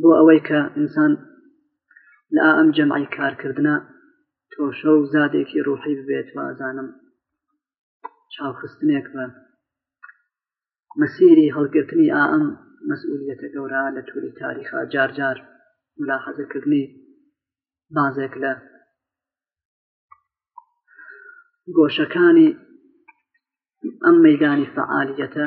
بۆ ئەوەی کە ئینسان لە ئەم جەمعی کارکردە تۆشە و زادێکی ڕوحی ببێت وازانم چاوخستنێک بە مەسیری هەڵگرتنی ئام مەسئولیەتە گەورە لە تووری تاریخا جار جار ملاحەزەکردنی بازێک لە گۆشەکانی ئەم مەدانی فعالیەتە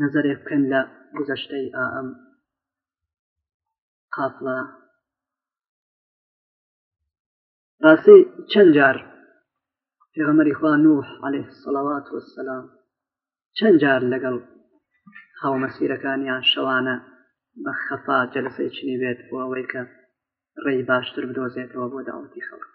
نەزەرێک بکەن لە گوزەشتەی ئائەم قافڵە ڕاستی چەند جار پێغەمەری خوا نوح عليه سەڵاوات وسلام چەند جار لەگەڵ هاومەسیرەکانیان شەوانە بە خەفا جەلسەی چنی بێت بۆ ئەوەی کە ڕێی باشتر بدۆزێتەوە بۆ داوەتی خەڵک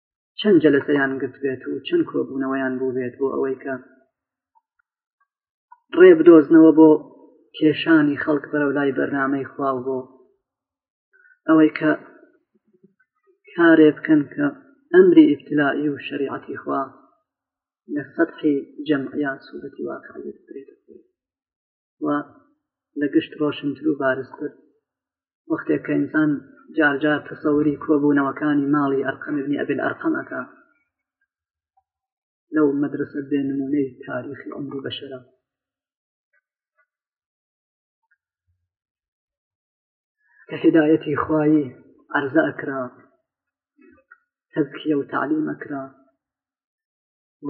چەند جەلەسەیان گرتبێت و چەند کۆبوونەوەیان بووبێت بۆ ئەوەی کە ڕێ بدۆزنەوە بۆ کێشانی خەڵک بەرەو لای بەرنمەی خواو بۆ ئەوەی کە کارێ بکەن کە ئەمری ئیبتلائی و شریعەتی خوا لە سەحی جەمعیان سوورەتی واقعی بکرێت و لە گشت ڕۆشنتر و بارستر وەختێک کە ئینسان جارجار تەسەوری کۆبوونەوەکانی ماڵی ئەرقەمبنی ئەبل ئەرقەم ئەکا لەو مەدرسە بێ نمونەی تاریخی عمری بەشەرە کە هدایەتی خوایی عرضە ئەکرا تەزکیە و تعلیم ئەکرا و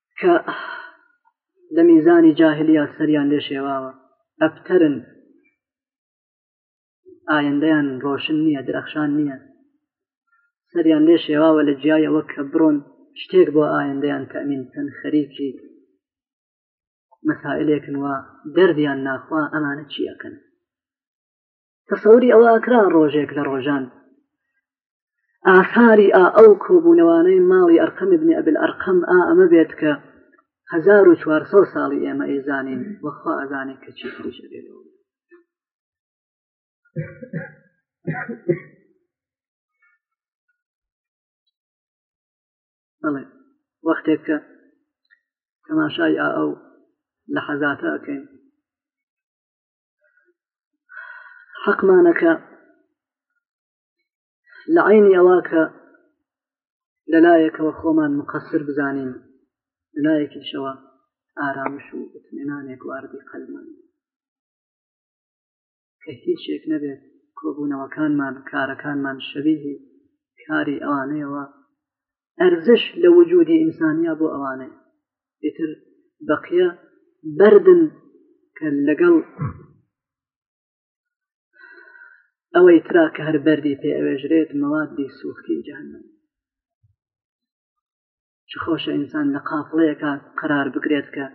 کە لە میزانی جاهلیا سەریان لێ شێواوە ئەبتەرن ئایندەیان ڕۆشن نییە درەخشان نییە سەریان لێ شێواوە لە جیایەوە کە بڕۆن شتێک بۆ ئایندەیان تەمین بکەن خەریکی مەسائلێکن وە دەردیان ناخوا ئەمانە چیەکەن تەسەوری ئەوە ئەکرا ڕۆژێک لە ڕۆژان ئاثاری ئا ئەو کۆبوونەوانەی ماڵی ئەرقەمی بنی ئەبل ئەرقەم ئا ئەمە بێت کە 1400 ساڵی ئێمە ئەیزانین وەخوا ئەزانین کە چی خۆش بێت بڵێ وەختێک کە تەماشای ئا ئەو لە حەزاتە ئەەکەین حەقمانەکە لە عینی ئەوە کە لەلایەکەوە خۆمان مقەسر بزانین لەلایەکیشەوە ئارامش و ئەتمێنانێک واردی قەلمان کە هیچێک نەبێت کۆبوونەوەکانمان کارەکانمان شەبیهی کاری ئەوانەیەوە ئەرزش لە وجودی ئینسانیا بۆ ئەوانێ ئیتر بەقیە بەردن کە لەگەڵ ئەوەی ترا کە هەر بەری پێ ئەوێژرێت مەوادی سوختی جانم چ خۆشە ئینسان لە قافڵەیەەکە قرار بگرێت کە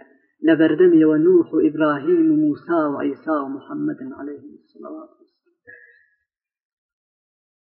لە بەردەمیەوە نوح و ئیبراهیم و موسا و عیسا و محەممەدن عليه السلام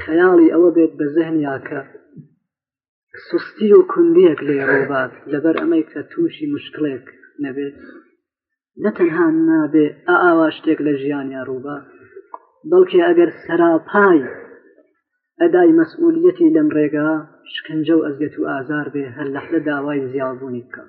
خەیاڵی ئەوە بێت بە زەهنیا کە سستی و کوندیەک لێ ڕێبات لەبەر ئەمەی کە تووشی مشکلێک نەبێت نەتەنها نابێ ئاوا شتێک لە ژیانیا ڕووبا بەڵکێ ئەگەر سەراپای ئەدای مەسئولیەتی لەم ڕێگا شکنجە و ئەزیەت و ئازار بێ هەر لەحدە داوای زیاوبوونی بکەم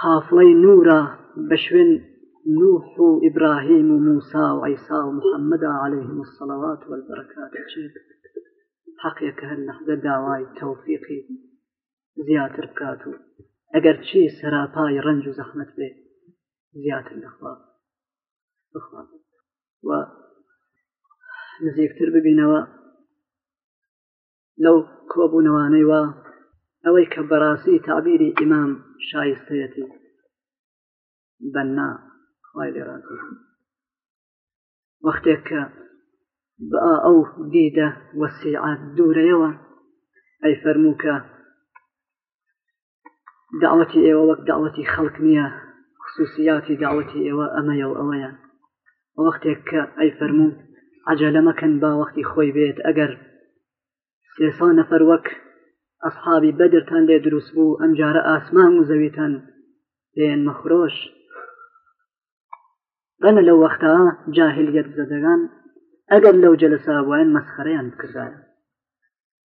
قافڵەی نوورە بە شوێن نوح و ئیبراهیم و موسا و عیسا و محەممەدا عەلەیهم الصلوات والبرکات چێت حەقێک هەر لەحدە داوای تەوفیقی زیاتر بکات و ئەگەر چی سەراپای ڕنج و زەحمت بێ زیاتر لەخوا بخوا و نزیکتر ببینەوە لەو کۆبوونەوانەی وا ئەوەی کە بەڕاستی تعبیری ئیمام شایستەتی بەنا خی لێ ڕازی وەختێک کە بە ئەو دیدە وەسیعات دوورەیەوە ئەی فەرمووکە داوەتی ئێوە وەک داوەتی خەڵک نییە خصوصیاتی داوەتی ئێوە ئەمەیە و ئەوەیە وەختێک کە ئەی فەرموو عجلەمەکەن با وەختی خۆی بێت ئەگەر سێسا نەفەر وەک ئەسحابی بەدرتان لێ دروست بوو ئەم جارە ئاسمان و زەویتان لێن مەخرۆش بەنە لەو وەختا جاهلیت زەدەگان ئەگەر لەو جەلەسا بووایان مەسخەرەیان بکردایە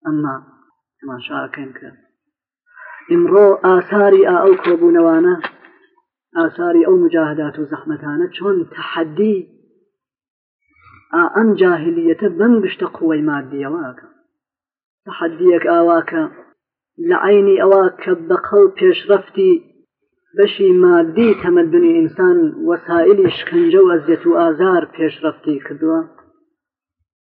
ئەمما تەماشاکەن کە ئمڕۆ ئاساری ئا ئەو کۆبوونەوانە ئاساری ئەو مجاهدات و زەحمەتانە چۆن تەحەدی ئا ئەم جاهلیەتە بەم گشتە قوی مادیەوەکە تەحەدیەک ئاواکە لە عینی ئەوە کە بەقەڵ پێشڕەفتی بەشی مادی تەمەدنی ئینسان وەسائلی شکنجە و ئەزیەت و ئازار پێشڕەفتی کردووە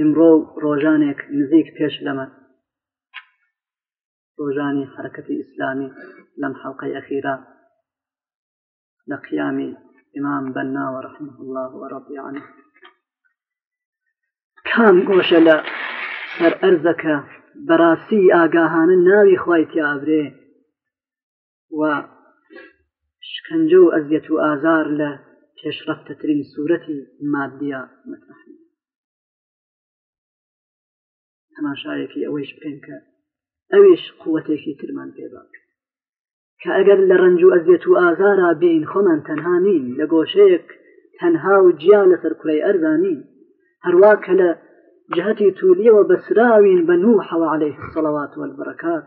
ئمڕۆ و ڕۆژانێک نزیک پێش لەمە ڕۆژانی حرەکەتی ئیسلامی لەم حڵلقەی ئەخیرا لە قیامی ئیمام بەناوە ڕحم الله وەڕبیانە کام گۆشە لە سەر ئەرزەکە بەڕاستی ئاگاهانە ناوی خی تیاابرێ و شکنجە و ئەزیەت و ئازار لە پێشڕەفتەترین سوورەتی مادیە مەترح تەماشایەکی ئەوەیش بکەین کە ئەویش قووەتێکی ترمان پێباک کە ئەگەر لە ڕنج و ئەزیەت و ئازارا بین خۆمان تەنها نین لە گۆشەیەک تەنها و جیا لەسەر کوڕی ئەرزانین هەروە کە لە جهتی تولیەوە بەسراوین بە نوو حەوە عليه سەڵەوات وەربڕکات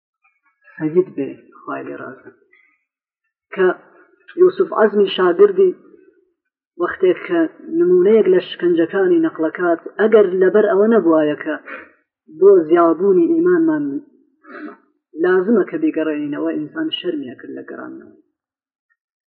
سەید بێ خوای لێ ڕاز کە یوسف عزمی شاگردی وەختێک کە نمونەیەک لە شکنجەکانی نەقلەکات ئەگەر لەبەر ئەوە نەبووایە کە بۆ زیابوونی ئیمانمان لازمە کە بێگەڕێنینەوە ئینسان شەرمیە کرد لە گەڕانەوە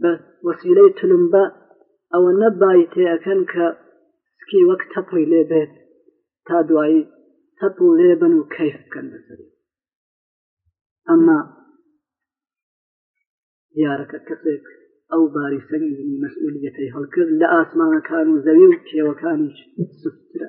بە وەسیلەی تلمبە ئەوە نەبای تێەکەن کە سکی وەک تەپۆی لێ بێت تا دوایی تەپ و لێبن و کەیف بکەن بەسەری ئەمما دیارەکە کەسێک ئەو باری سەنگی مەسئولیەتەی هەڵکرد لە ئاسمانەکان و زەوی و کێوەکانیش سوترە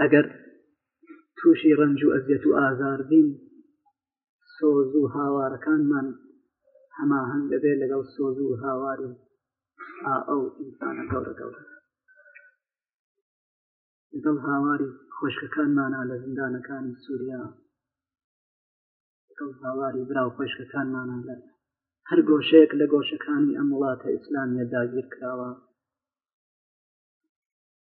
ئەگەر تووشی ڕنج و ئەزیەت و ئازاردین سۆز و هاوارەکانمان هەماهنگ دەبێ لەگەڵ سۆز و هاواری ئا ئەو ئینسانە گەورە گەورە لەگەڵ هاواری خۆشکەکانمانە لە زیندانەکانی سووریا لەگەڵ هاواری براو خۆشکەکانمانە لە هەر گۆشەیەک لە گۆشەکانی ئەم وڵاتە ئیسلامیە داگیر کراوە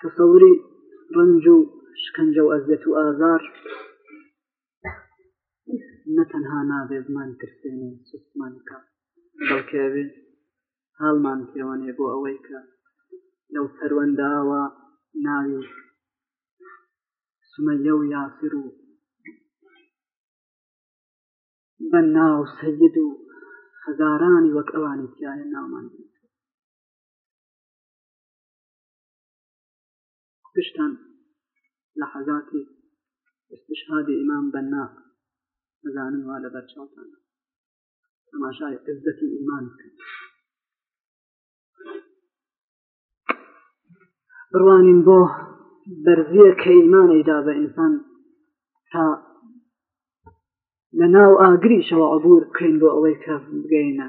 تەسەوری ڕنج و شکنجە و ئەزیەت و ئازار نە تەنها نابێ بمان ترسێنێ سوستمان بکە بەڵکەوێ حاڵمان پێوەێ بۆ ئەوەی کە لەو پەروەنداوە ناوی سمەیە و یاسر و بە ناو سەید و هەزارانی وەک ئەوانی تایە ناومان پشتان لە حەزاتی استشهادی ئیمام بەنا ئەزانن وا لەبەر چاوتان تەماشای عزەتی ئیمان بکەن بڕوانین بۆ بەرزیە کە ئیمانەیدا بە ئینسان تا لە ناو ئاگریشەوە عبور بکەین بۆ ئەوەی کە بگەینە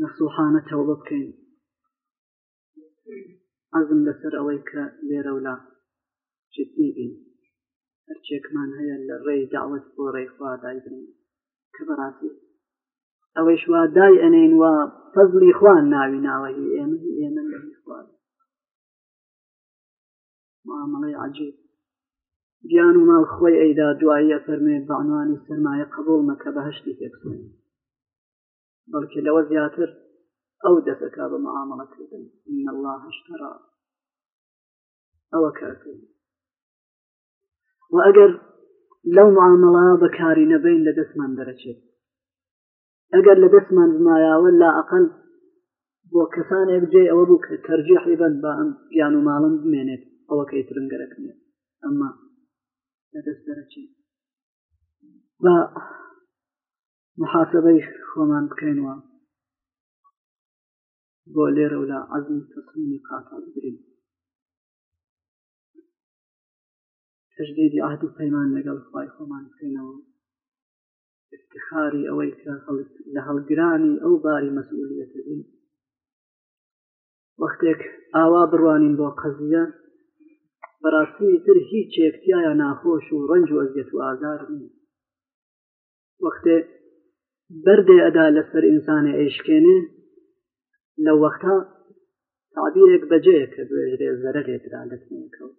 نەسوحانە تەوبە بکەین عزم لەسەر ئەوەی کە لێرەولا جددی بین هەرچێکمان هەیە لە ڕێی داوت بۆ ڕێخوا دایبین کە بەڕاستی ئەوەی شوا دای ئەنین و فەزلی خوان ناوی ناوەهی ئێمە ئێمە لە خوان معاملەی عجیب گیان و ماڵ خۆی ئەیدا دوایی ئەفەرمێ بەعنوانی سەرمایە قبول مەکە بە هەشتی پێکسێن بەڵکە لەوە زیاتر ئەو دەسەکە بە معاملەکردن إن الله اشترى ئەوە کارکرد و ئەگەر لەو معاملە بەکاری نەبین لە دەستمان دەرەچێت ئەگەر لە دەستمان بمایاوە لا ئەقل بۆ کەسانێک جێ ئەوە بوو کە تەرجیحی بەن بە ئەم گیان و ماڵم بمێنێت ئەوەکەی ترم گەرەکنێ ئەمما لەدەست دەرەچی بە محاسبەی خۆمان بکەینەوە بۆ لێرە لە عزمی تەسلیمی قاتا بگرین تجدیدی عهد و پەیمان لەگەڵ خی خۆمان بکەینەوە افتخاری ئەوەی کە لە هەڵگرانی ئەو باری مەسئولیەتبین وەختێک ئاوا بڕوانین بۆ قەزیە بەڕاستی تر هیچ چێکتیایە ناخۆش و ڕنج و ئەزیەت و ئازار نیە وەختێ بەردێ ئەدا لەسەر ئینسانە ئەیشکێنێ لە وەختا تعبیرێک بەجەیە کە بێژرێ زەرەێترا لەکەوت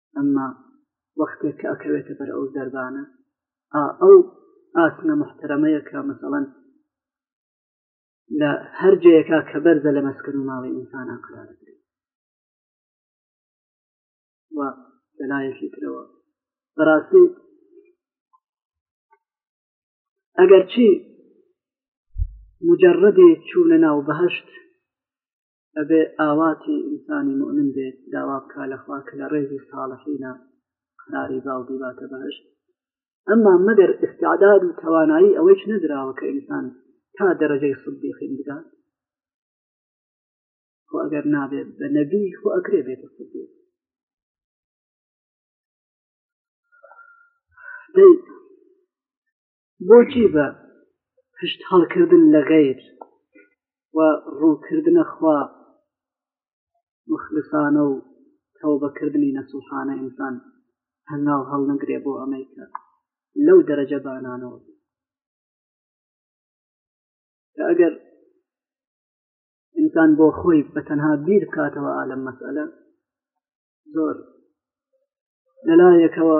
ئەمما وەختێک کە ئەکەوێتە بەر ئەو زەربانە ئا ئەو ئاسنە محتەرەمەیە کە مەسەڵەن لە هەر جەیەکە کە بەرزە لە مەسکن و ماڵی ئینسانان قرار دەگرێت و لەلایەکی ترەوە بەڕاستی ئەگەرچی مجرڕدی چوونە ناو بەهشت ئەبێ ئاواتی ئینسانی مؤمن بێت داوا بکە لەخوا کە لە ڕێزی ساڵحینە قراری باو بیباتە بەهشت ئەمما مەگەر ئستعداد و توانایی ئەوەیش نەدراوە کە ئینسان تا دەرەجەی سبدیقین بدات خۆ ئەگەر نابێت بە نەبی خۆ ئەکرێ بێتە سبدیق دەی بۆچی بە پشت هەڵکردن لە غەیر و ڕووکردنە خوا مخلسانە و تەوبەکردنی نەسوحانە ئینسان هەنگاو هەڵنەگرێ بۆ ئەمەی کە لەو دەرەجە بانانەوە ئەگەر ئینسان بۆ خۆی بە تەنها بیر بکاتەوە ئالم مەسئلە زۆر لەلایەکەوە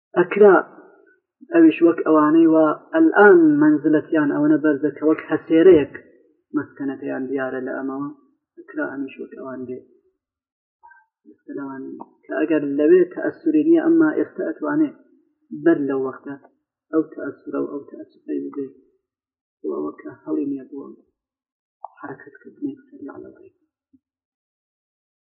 ئەکرا ئەویش وەک ئەوانەی وا ئەلان منزلەتیان ئەوەنە بەرزە کە وەک هەسێرەیەک مەسکەنەکەیان دیارە لە ئەمەوە ئەکرا ئەمیش وەک ئەوان بێ لەوان کە ئەگەر لەوێ تەسووری نییە ئەمما ئێستا ئەتوانێ بەر لەو وەختە ئەو تەسوورە و ئەو تەسوفەی بێ ئەوە کە هەڵی نییە بووە حرکت کردنێک سەری علاقی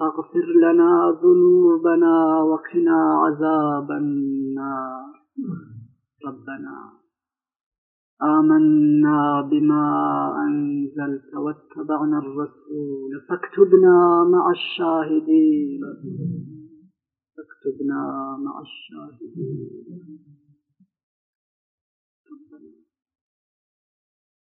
واغفر لنا ذنوبنا وقنا عذاب النار ربنا آمنا بما أنزلت واتبعنا الرسول فاكتبنا مع الشاهدين فاكتبنا مع الشاهدين